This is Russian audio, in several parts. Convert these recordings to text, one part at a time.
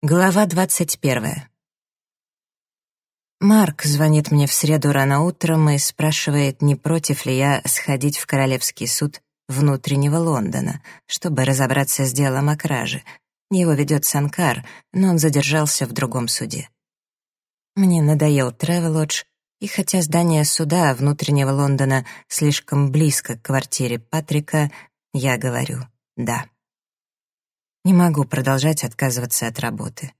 Глава двадцать первая. Марк звонит мне в среду рано утром и спрашивает, не против ли я сходить в Королевский суд внутреннего Лондона, чтобы разобраться с делом о краже. Его ведет Санкар, но он задержался в другом суде. Мне надоел Тревелодж, и хотя здание суда внутреннего Лондона слишком близко к квартире Патрика, я говорю «да». Не могу продолжать отказываться от работы.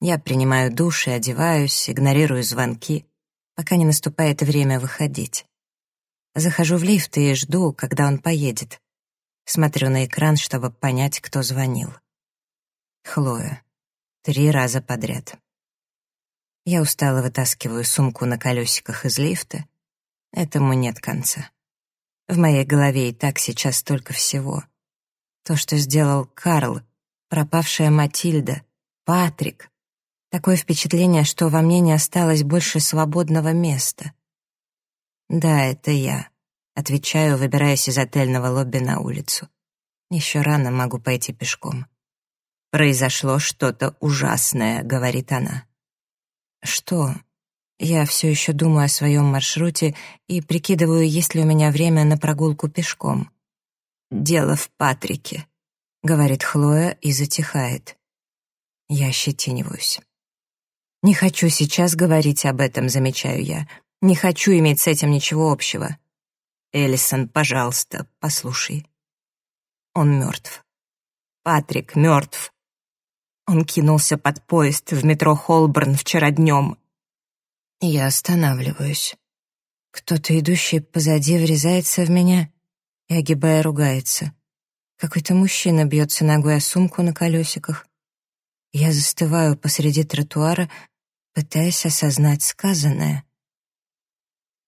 Я принимаю душ и одеваюсь, игнорирую звонки, пока не наступает время выходить. Захожу в лифт и жду, когда он поедет. Смотрю на экран, чтобы понять, кто звонил. Хлоя. Три раза подряд. Я устало вытаскиваю сумку на колесиках из лифта. Этому нет конца. В моей голове и так сейчас столько всего. То, что сделал Карл, пропавшая Матильда, Патрик. Такое впечатление, что во мне не осталось больше свободного места. «Да, это я», — отвечаю, выбираясь из отельного лобби на улицу. «Еще рано могу пойти пешком». «Произошло что-то ужасное», — говорит она. «Что?» Я все еще думаю о своем маршруте и прикидываю, есть ли у меня время на прогулку пешком. Дело в Патрике. — говорит Хлоя и затихает. Я ощетиниваюсь. «Не хочу сейчас говорить об этом», — замечаю я. «Не хочу иметь с этим ничего общего». «Эллисон, пожалуйста, послушай». Он мертв. Патрик мертв. Он кинулся под поезд в метро Холборн вчера днем. Я останавливаюсь. Кто-то, идущий позади, врезается в меня и, огибая, ругается. Какой-то мужчина бьется ногой о сумку на колесиках. Я застываю посреди тротуара, пытаясь осознать сказанное.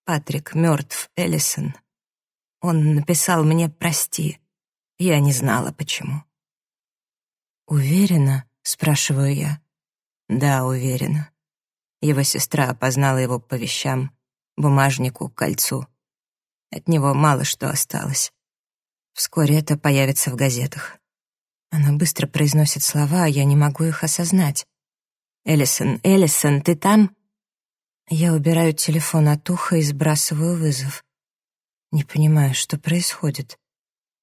Патрик мертв, Эллисон. Он написал мне «прости». Я не знала, почему. «Уверена?» — спрашиваю я. «Да, уверена». Его сестра опознала его по вещам, бумажнику, кольцу. От него мало что осталось. Вскоре это появится в газетах. Она быстро произносит слова, а я не могу их осознать. «Эллисон, Эллисон, ты там?» Я убираю телефон от уха и сбрасываю вызов. Не понимаю, что происходит.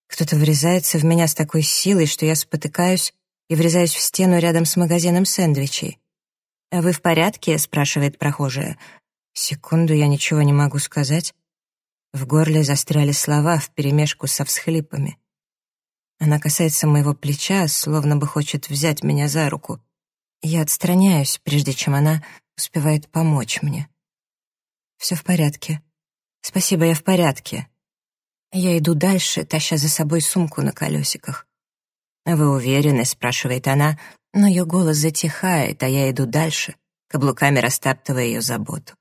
Кто-то врезается в меня с такой силой, что я спотыкаюсь и врезаюсь в стену рядом с магазином сэндвичей. «А вы в порядке?» — спрашивает прохожая. Секунду я ничего не могу сказать. В горле застряли слова вперемешку со всхлипами. Она касается моего плеча, словно бы хочет взять меня за руку. Я отстраняюсь, прежде чем она успевает помочь мне. Все в порядке. Спасибо, я в порядке. Я иду дальше, таща за собой сумку на колесиках. «Вы уверены?» — спрашивает она, но ее голос затихает, а я иду дальше, каблуками растаптывая ее заботу.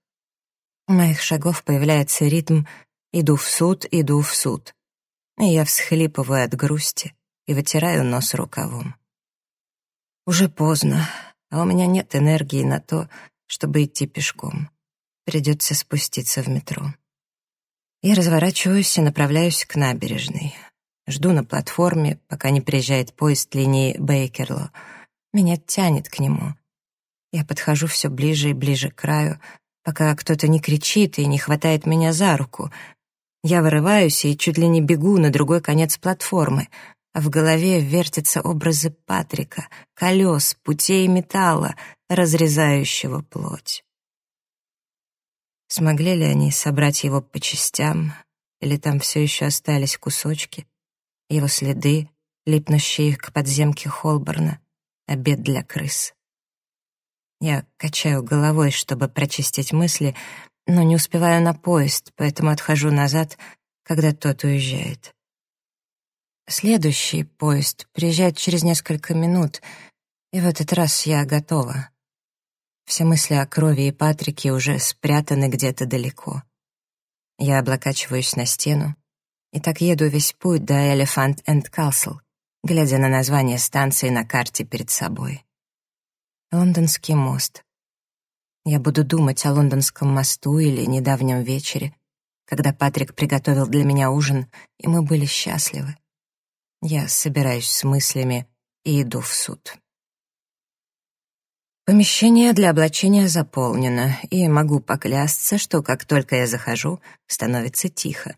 У моих шагов появляется ритм, Иду в суд, иду в суд. И я всхлипываю от грусти и вытираю нос рукавом. Уже поздно, а у меня нет энергии на то, чтобы идти пешком. Придется спуститься в метро. Я разворачиваюсь и направляюсь к набережной. Жду на платформе, пока не приезжает поезд линии Бейкерло. Меня тянет к нему. Я подхожу все ближе и ближе к краю, пока кто-то не кричит и не хватает меня за руку, я вырываюсь и чуть ли не бегу на другой конец платформы, в голове вертятся образы Патрика, колес, путей металла, разрезающего плоть. Смогли ли они собрать его по частям, или там все еще остались кусочки, его следы, липнущие к подземке Холборна, обед для крыс? Я качаю головой, чтобы прочистить мысли, но не успеваю на поезд, поэтому отхожу назад, когда тот уезжает. Следующий поезд приезжает через несколько минут, и в этот раз я готова. Все мысли о крови и Патрике уже спрятаны где-то далеко. Я облокачиваюсь на стену и так еду весь путь до Elephant and Castle, глядя на название станции на карте перед собой. Лондонский мост. Я буду думать о лондонском мосту или недавнем вечере, когда Патрик приготовил для меня ужин, и мы были счастливы. Я собираюсь с мыслями и иду в суд. Помещение для облачения заполнено, и могу поклясться, что как только я захожу, становится тихо.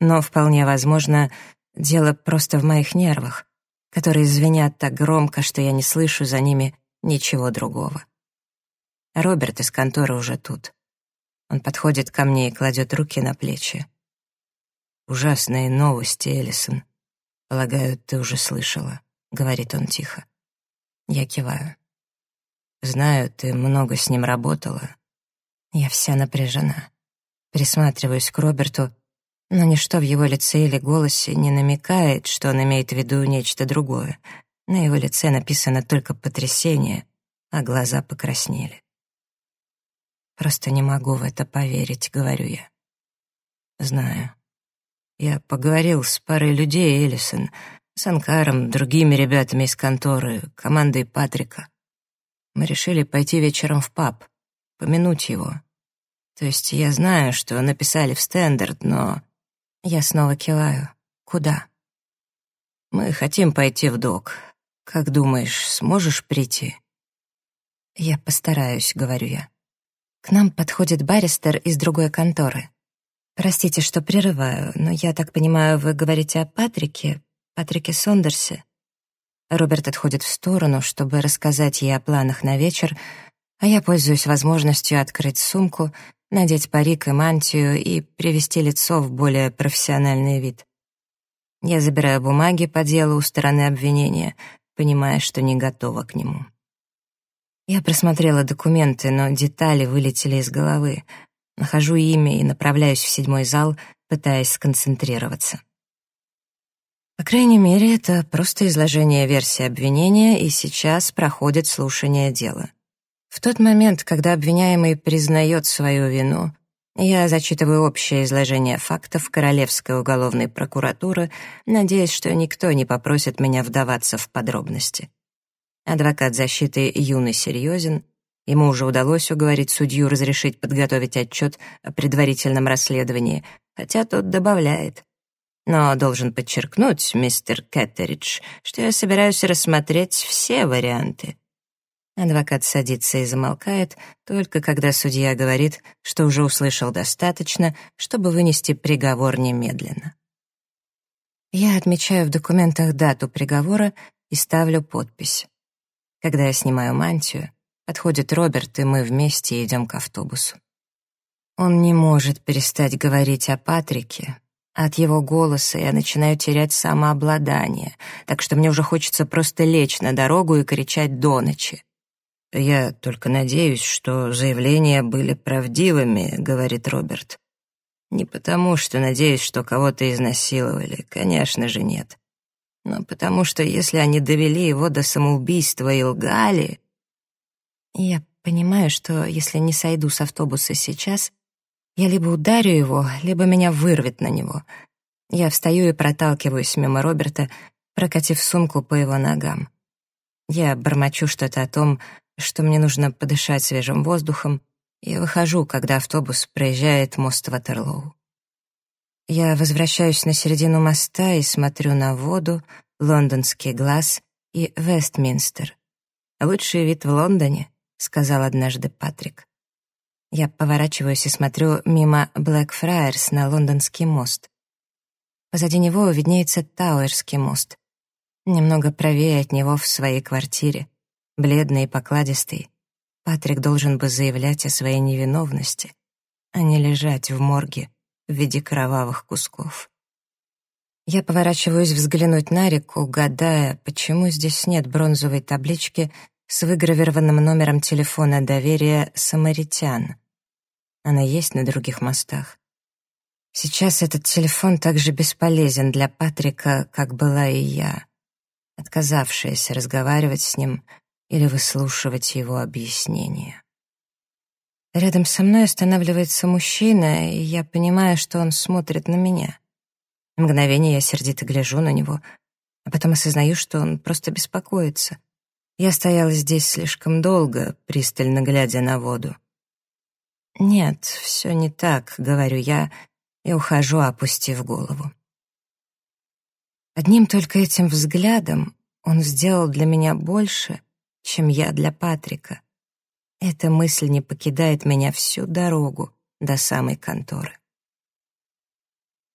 Но вполне возможно, дело просто в моих нервах, которые звенят так громко, что я не слышу за ними ничего другого. Роберт из конторы уже тут. Он подходит ко мне и кладет руки на плечи. «Ужасные новости, Эллисон. Полагаю, ты уже слышала», — говорит он тихо. Я киваю. «Знаю, ты много с ним работала». Я вся напряжена. Присматриваюсь к Роберту, но ничто в его лице или голосе не намекает, что он имеет в виду нечто другое. На его лице написано только потрясение, а глаза покраснели. Просто не могу в это поверить, говорю я. Знаю. Я поговорил с парой людей, Эллисон, с Анкаром, другими ребятами из конторы, командой Патрика. Мы решили пойти вечером в паб, помянуть его. То есть я знаю, что написали в Стендарт, но я снова киваю. Куда? Мы хотим пойти в док. Как думаешь, сможешь прийти? Я постараюсь, говорю я. К нам подходит баристер из другой конторы. Простите, что прерываю, но я так понимаю, вы говорите о Патрике, Патрике Сондерсе. Роберт отходит в сторону, чтобы рассказать ей о планах на вечер, а я пользуюсь возможностью открыть сумку надеть парик и мантию и привести лицо в более профессиональный вид. Я забираю бумаги по делу у стороны обвинения, понимая, что не готова к нему. Я просмотрела документы, но детали вылетели из головы. Нахожу имя и направляюсь в седьмой зал, пытаясь сконцентрироваться. По крайней мере, это просто изложение версии обвинения, и сейчас проходит слушание дела. В тот момент, когда обвиняемый признает свою вину, я зачитываю общее изложение фактов Королевской уголовной прокуратуры, надеясь, что никто не попросит меня вдаваться в подробности. Адвокат защиты юный серьезен, ему уже удалось уговорить судью разрешить подготовить отчет о предварительном расследовании, хотя тот добавляет. Но должен подчеркнуть, мистер Кеттеридж, что я собираюсь рассмотреть все варианты. Адвокат садится и замолкает, только когда судья говорит, что уже услышал достаточно, чтобы вынести приговор немедленно. Я отмечаю в документах дату приговора и ставлю подпись. Когда я снимаю мантию, подходит Роберт, и мы вместе идем к автобусу. Он не может перестать говорить о Патрике. От его голоса я начинаю терять самообладание, так что мне уже хочется просто лечь на дорогу и кричать до ночи. «Я только надеюсь, что заявления были правдивыми», — говорит Роберт. «Не потому, что надеюсь, что кого-то изнасиловали, конечно же, нет. Но потому что если они довели его до самоубийства и лгали...» Я понимаю, что если не сойду с автобуса сейчас, я либо ударю его, либо меня вырвет на него. Я встаю и проталкиваюсь мимо Роберта, прокатив сумку по его ногам. Я бормочу что-то о том, что мне нужно подышать свежим воздухом, и выхожу, когда автобус проезжает мост Ватерлоу. Я возвращаюсь на середину моста и смотрю на воду, лондонский глаз и Вестминстер. «Лучший вид в Лондоне», — сказал однажды Патрик. Я поворачиваюсь и смотрю мимо Блэкфрайерс на лондонский мост. Позади него виднеется Тауэрский мост. Немного правее от него в своей квартире бледный и покладистый, Патрик должен бы заявлять о своей невиновности, а не лежать в морге в виде кровавых кусков. Я поворачиваюсь взглянуть на реку, гадая, почему здесь нет бронзовой таблички с выгравированным номером телефона доверия «Самаритян». Она есть на других мостах. Сейчас этот телефон так же бесполезен для Патрика, как была и я, отказавшаяся разговаривать с ним или выслушивать его объяснения. Рядом со мной останавливается мужчина, и я понимаю, что он смотрит на меня. На мгновение я сердито гляжу на него, а потом осознаю, что он просто беспокоится. Я стояла здесь слишком долго, пристально глядя на воду. «Нет, все не так», — говорю я, и ухожу, опустив голову. Одним только этим взглядом он сделал для меня больше, чем я для Патрика. Эта мысль не покидает меня всю дорогу до самой конторы.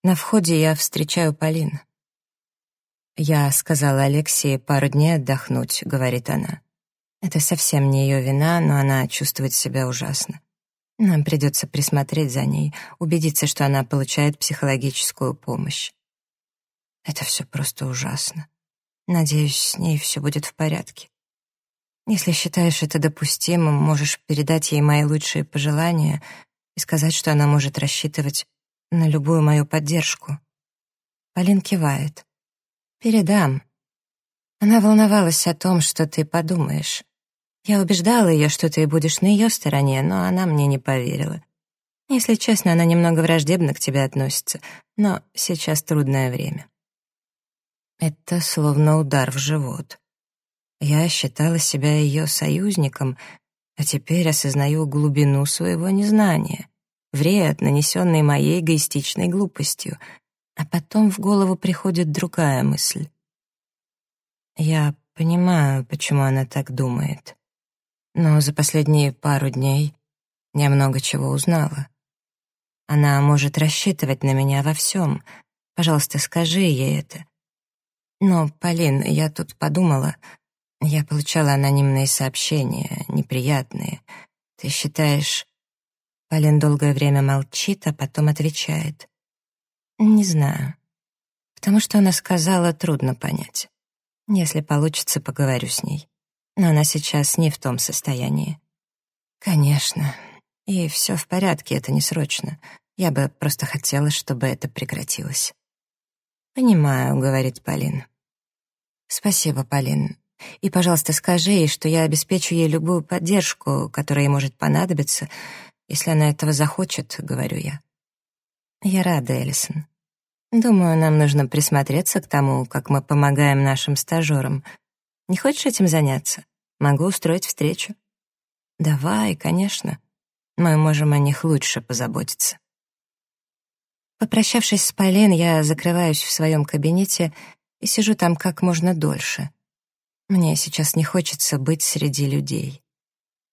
На входе я встречаю Полин. «Я сказала Алексее пару дней отдохнуть», — говорит она. Это совсем не ее вина, но она чувствует себя ужасно. Нам придется присмотреть за ней, убедиться, что она получает психологическую помощь. Это все просто ужасно. Надеюсь, с ней все будет в порядке. Если считаешь это допустимым, можешь передать ей мои лучшие пожелания и сказать, что она может рассчитывать на любую мою поддержку. Полин кивает. «Передам». Она волновалась о том, что ты подумаешь. Я убеждала ее, что ты будешь на ее стороне, но она мне не поверила. Если честно, она немного враждебно к тебе относится, но сейчас трудное время. Это словно удар в живот. Я считала себя ее союзником, а теперь осознаю глубину своего незнания, вред, нанесенный моей эгоистичной глупостью — а потом в голову приходит другая мысль. Я понимаю, почему она так думает. Но за последние пару дней я много чего узнала. Она может рассчитывать на меня во всем. Пожалуйста, скажи ей это. Но, Полин, я тут подумала. Я получала анонимные сообщения, неприятные. Ты считаешь... Полин долгое время молчит, а потом отвечает. Не знаю. Потому что она сказала, трудно понять. Если получится, поговорю с ней. Но она сейчас не в том состоянии. Конечно. И все в порядке, это не срочно. Я бы просто хотела, чтобы это прекратилось. «Понимаю», — говорит Полин. «Спасибо, Полин. И, пожалуйста, скажи ей, что я обеспечу ей любую поддержку, которая ей может понадобиться, если она этого захочет», — говорю я. Я рада, Элисон. Думаю, нам нужно присмотреться к тому, как мы помогаем нашим стажерам. Не хочешь этим заняться? Могу устроить встречу. Давай, конечно. Мы можем о них лучше позаботиться. Попрощавшись с Полин, я закрываюсь в своем кабинете и сижу там как можно дольше. Мне сейчас не хочется быть среди людей.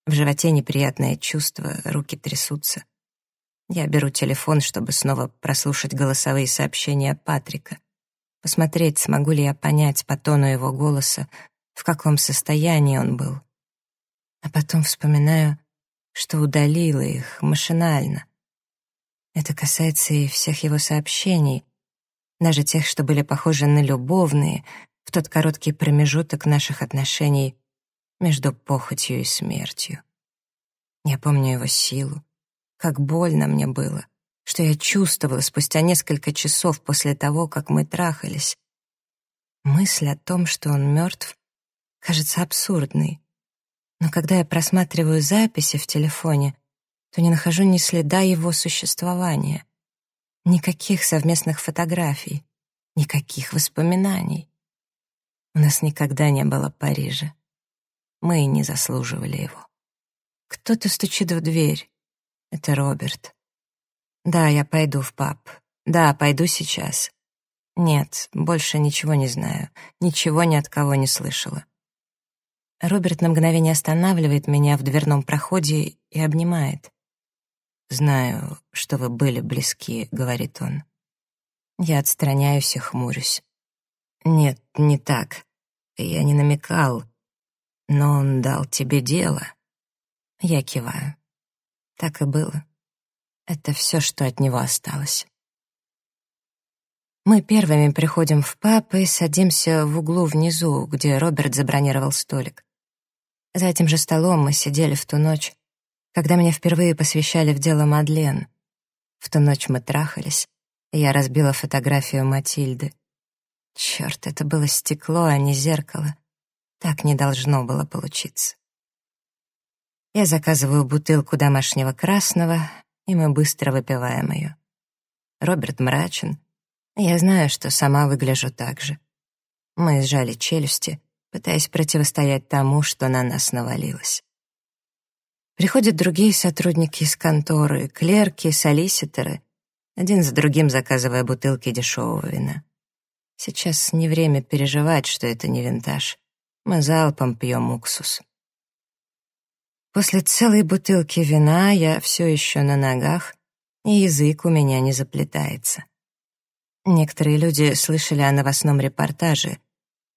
В животе неприятное чувство, руки трясутся. Я беру телефон, чтобы снова прослушать голосовые сообщения Патрика, посмотреть, смогу ли я понять по тону его голоса, в каком состоянии он был. А потом вспоминаю, что удалила их машинально. Это касается и всех его сообщений, даже тех, что были похожи на любовные, тот короткий промежуток наших отношений между похотью и смертью. Я помню его силу, как больно мне было, что я чувствовала спустя несколько часов после того, как мы трахались. Мысль о том, что он мертв, кажется абсурдной. Но когда я просматриваю записи в телефоне, то не нахожу ни следа его существования. Никаких совместных фотографий, никаких воспоминаний. У нас никогда не было Парижа. Мы и не заслуживали его. Кто-то стучит в дверь. Это Роберт. Да, я пойду в паб. Да, пойду сейчас. Нет, больше ничего не знаю. Ничего ни от кого не слышала. Роберт на мгновение останавливает меня в дверном проходе и обнимает. «Знаю, что вы были близки», — говорит он. Я отстраняюсь и хмурюсь. «Нет, не так. Я не намекал. Но он дал тебе дело». Я киваю. Так и было. Это все, что от него осталось. Мы первыми приходим в паб и садимся в углу внизу, где Роберт забронировал столик. За этим же столом мы сидели в ту ночь, когда меня впервые посвящали в дело Мадлен. В ту ночь мы трахались, и я разбила фотографию Матильды. Черт, это было стекло, а не зеркало. Так не должно было получиться. Я заказываю бутылку домашнего красного, и мы быстро выпиваем ее. Роберт мрачен. Я знаю, что сама выгляжу так же. Мы сжали челюсти, пытаясь противостоять тому, что на нас навалилось. Приходят другие сотрудники из конторы, клерки, солиситоры, один за другим заказывая бутылки дешевого вина. Сейчас не время переживать, что это не винтаж. Мы залпом пьем уксус. После целой бутылки вина я все еще на ногах, и язык у меня не заплетается. Некоторые люди слышали о новостном репортаже.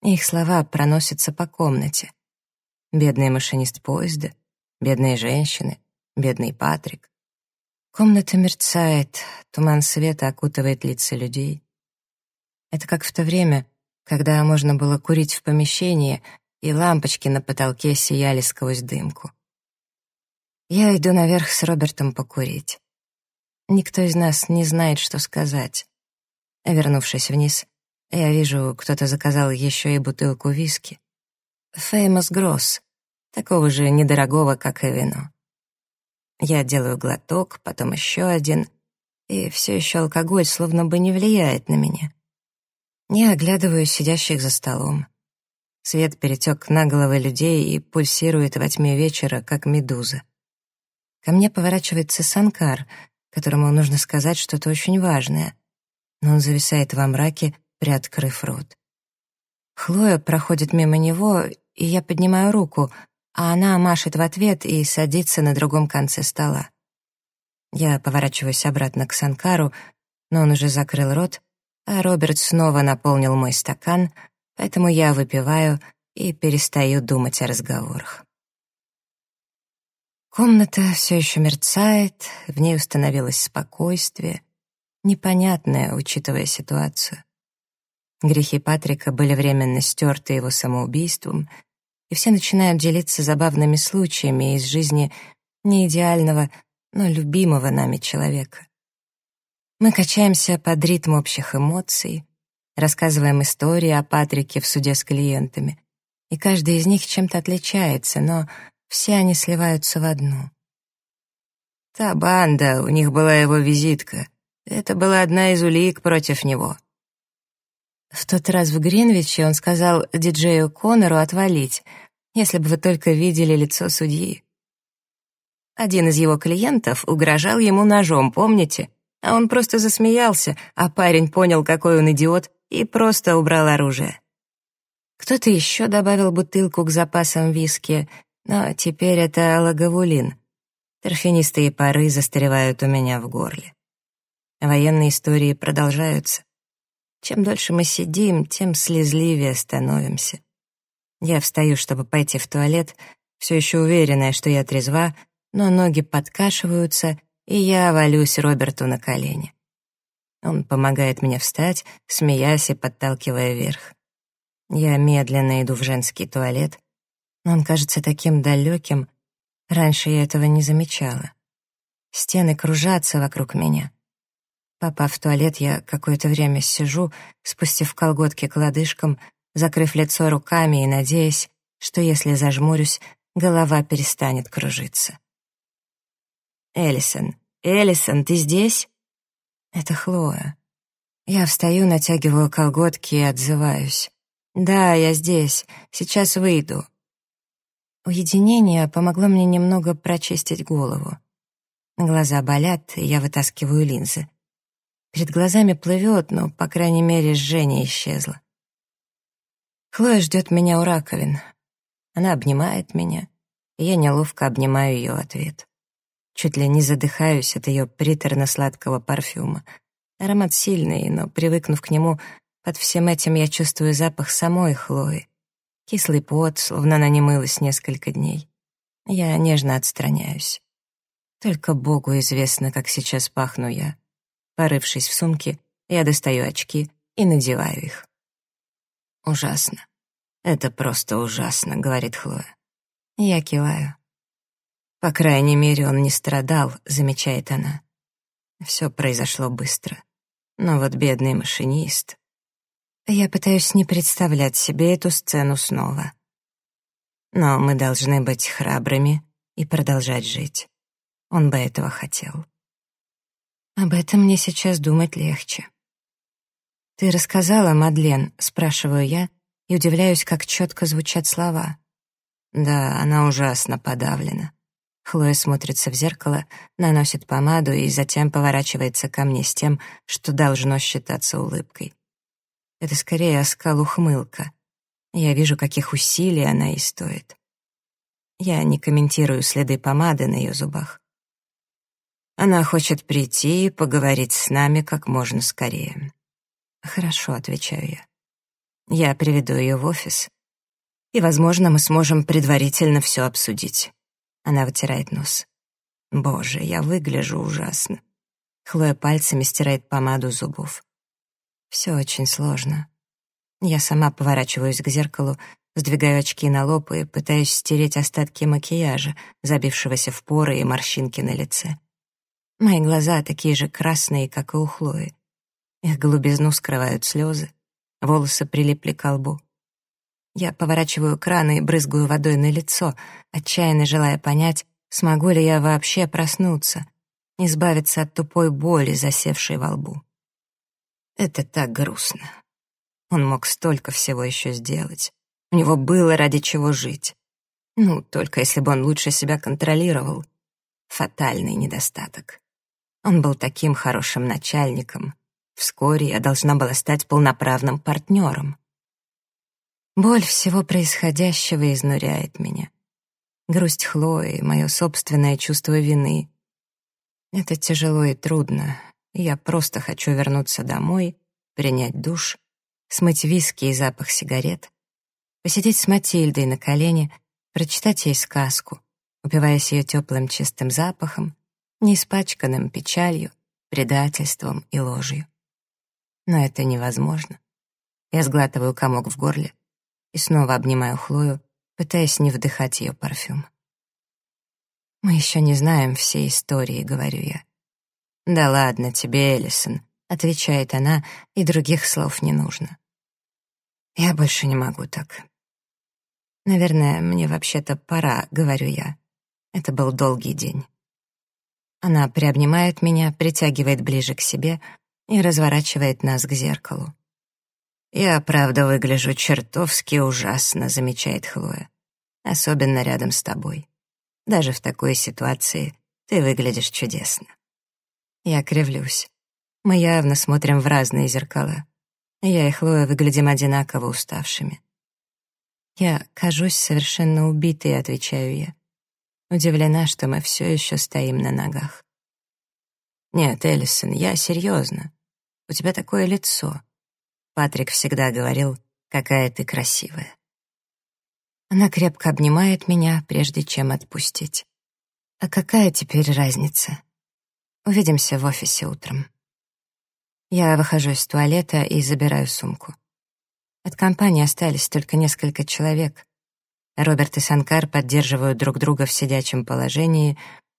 Их слова проносятся по комнате. Бедный машинист поезда, бедные женщины, бедный Патрик. Комната мерцает, туман света окутывает лица людей. Это как в то время, когда можно было курить в помещении, и лампочки на потолке сияли сквозь дымку. Я иду наверх с Робертом покурить. Никто из нас не знает, что сказать. Вернувшись вниз, я вижу, кто-то заказал еще и бутылку виски. Famous Gross, такого же недорогого, как и вино. Я делаю глоток, потом еще один, и все еще алкоголь словно бы не влияет на меня. Я оглядываю сидящих за столом. Свет перетек на головы людей и пульсирует во тьме вечера, как медуза. Ко мне поворачивается Санкар, которому нужно сказать что-то очень важное — но он зависает во мраке, приоткрыв рот. Хлоя проходит мимо него, и я поднимаю руку, а она машет в ответ и садится на другом конце стола. Я поворачиваюсь обратно к Санкару, но он уже закрыл рот, а Роберт снова наполнил мой стакан, поэтому я выпиваю и перестаю думать о разговорах. Комната все еще мерцает, в ней установилось спокойствие, непонятное, учитывая ситуацию. Грехи Патрика были временно стерты его самоубийством, и все начинают делиться забавными случаями из жизни не идеального, но любимого нами человека. Мы качаемся под ритм общих эмоций, рассказываем истории о Патрике в суде с клиентами, и каждый из них чем-то отличается, но все они сливаются в одну. Та банда, у них была его визитка — это была одна из улик против него. В тот раз в Гринвиче он сказал диджею Коннору отвалить, если бы вы только видели лицо судьи. Один из его клиентов угрожал ему ножом, помните? А он просто засмеялся, а парень понял, какой он идиот, и просто убрал оружие. Кто-то еще добавил бутылку к запасам виски, но теперь это лаговулин. Торфянистые пары застревают у меня в горле. Военные истории продолжаются. Чем дольше мы сидим, тем слезливее становимся. Я встаю, чтобы пойти в туалет, все еще уверенная, что я трезва, но ноги подкашиваются, и я валюсь Роберту на колени. Он помогает мне встать, смеясь и подталкивая вверх. Я медленно иду в женский туалет, но он кажется таким далеким. Раньше я этого не замечала. Стены кружатся вокруг меня. Попав в туалет, я какое-то время сижу, спустив колготки к лодыжкам, закрыв лицо руками и надеясь, что если зажмурюсь, голова перестанет кружиться. «Эллисон, Эллисон, ты здесь?» «Это Хлоя». Я встаю, натягиваю колготки и отзываюсь. «Да, я здесь. Сейчас выйду». Уединение помогло мне немного прочистить голову. Глаза болят, и я вытаскиваю линзы. Перед глазами плывет, но, по крайней мере, жжение исчезло. Хлоя ждет меня у раковин. Она обнимает меня, и я неловко обнимаю ее в ответ. Чуть ли не задыхаюсь от ее приторно-сладкого парфюма. Аромат сильный, но, привыкнув к нему, под всем этим я чувствую запах самой Хлои. Кислый пот, словно она не мылась несколько дней. Я нежно отстраняюсь. Только Богу известно, как сейчас пахну я. Порывшись в сумке, я достаю очки и надеваю их. «Ужасно. Это просто ужасно», — говорит Хлоя. Я киваю. «По крайней мере, он не страдал», — замечает она. Все произошло быстро. Но вот бедный машинист... Я пытаюсь не представлять себе эту сцену снова. Но мы должны быть храбрыми и продолжать жить. Он бы этого хотел. Об этом мне сейчас думать легче. «Ты рассказала, Мадлен?» — спрашиваю я и удивляюсь, как четко звучат слова. Да, она ужасно подавлена. Хлоя смотрится в зеркало, наносит помаду и затем поворачивается ко мне с тем, что должно считаться улыбкой. Это скорее оскал ухмылка. Я вижу, каких усилий она и стоит. Я не комментирую следы помады на ее зубах. Она хочет прийти и поговорить с нами как можно скорее. «Хорошо», — отвечаю я. «Я приведу ее в офис, и, возможно, мы сможем предварительно все обсудить». Она вытирает нос. «Боже, я выгляжу ужасно». Хлоя пальцами стирает помаду зубов. Все очень сложно. Я сама поворачиваюсь к зеркалу, сдвигаю очки на лоб и пытаюсь стереть остатки макияжа, забившегося в поры и морщинки на лице. Мои глаза такие же красные, как и у Хлои. Их голубизну скрывают слезы, волосы прилипли к лбу. Я поворачиваю кран и брызгаю водой на лицо, отчаянно желая понять, смогу ли я вообще проснуться, избавиться от тупой боли, засевшей во лбу. Это так грустно. Он мог столько всего еще сделать. У него было ради чего жить. Ну, только если бы он лучше себя контролировал. Фатальный недостаток. Он был таким хорошим начальником. Вскоре я должна была стать полноправным партнером. Боль всего происходящего изнуряет меня. Грусть Хлои, мое собственное чувство вины. Это тяжело и трудно. Я просто хочу вернуться домой, принять душ, смыть виски и запах сигарет, посидеть с Матильдой на колене, прочитать ей сказку, упиваясь ее теплым чистым запахом, не испачканным печалью, предательством и ложью. Но это невозможно. Я сглатываю комок в горле и снова обнимаю Хлою, пытаясь не вдыхать ее парфюм. «Мы еще не знаем всей истории», — говорю я. «Да ладно тебе, Эллисон», — отвечает она, и других слов не нужно. «Я больше не могу так». «Наверное, мне вообще-то пора», — говорю я. Это был долгий день. Она приобнимает меня, притягивает ближе к себе и разворачивает нас к зеркалу. «Я, правда, выгляжу чертовски ужасно», — замечает Хлоя. «Особенно рядом с тобой. Даже в такой ситуации ты выглядишь чудесно». Я кривлюсь. Мы явно смотрим в разные зеркала. Я и Хлоя выглядим одинаково уставшими. Я кажусь совершенно убитой, отвечаю я. Удивлена, что мы все еще стоим на ногах. «Нет, Эллисон, я серьезно. У тебя такое лицо». Патрик всегда говорил, какая ты красивая. Она крепко обнимает меня, прежде чем отпустить. А какая теперь разница? Увидимся в офисе утром. Я выхожу из туалета и забираю сумку. От компании остались только несколько человек, Роберт и Санкар поддерживают друг друга в сидячем положении,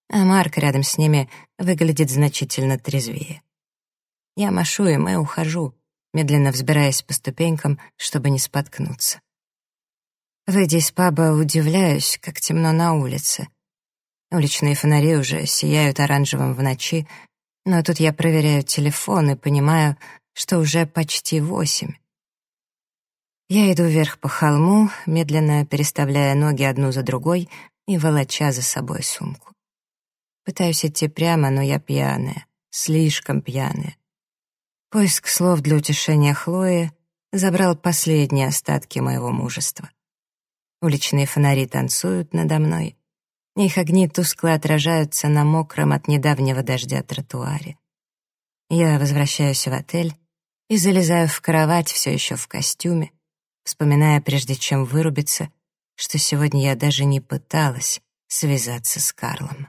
а Марк рядом с ними выглядит значительно трезвее. Я машу им и ухожу, медленно взбираясь по ступенькам, чтобы не споткнуться. Выйдя из паба, удивляюсь, как темно на улице. Уличные фонари уже сияют оранжевым в ночи, но тут я проверяю телефон и понимаю, что уже почти восемь. Я иду вверх по холму, медленно переставляя ноги одну за другой и волоча за собой сумку. Пытаюсь идти прямо, но я пьяная, слишком пьяная. Поиск слов для утешения Хлои забрал последние остатки моего мужества. Уличные фонари танцуют надо мной. Их огни тускло отражаются на мокром от недавнего дождя тротуаре. Я возвращаюсь в отель и залезаю в кровать все еще в костюме, вспоминая, прежде чем вырубиться, что сегодня я даже не пыталась связаться с Карлом.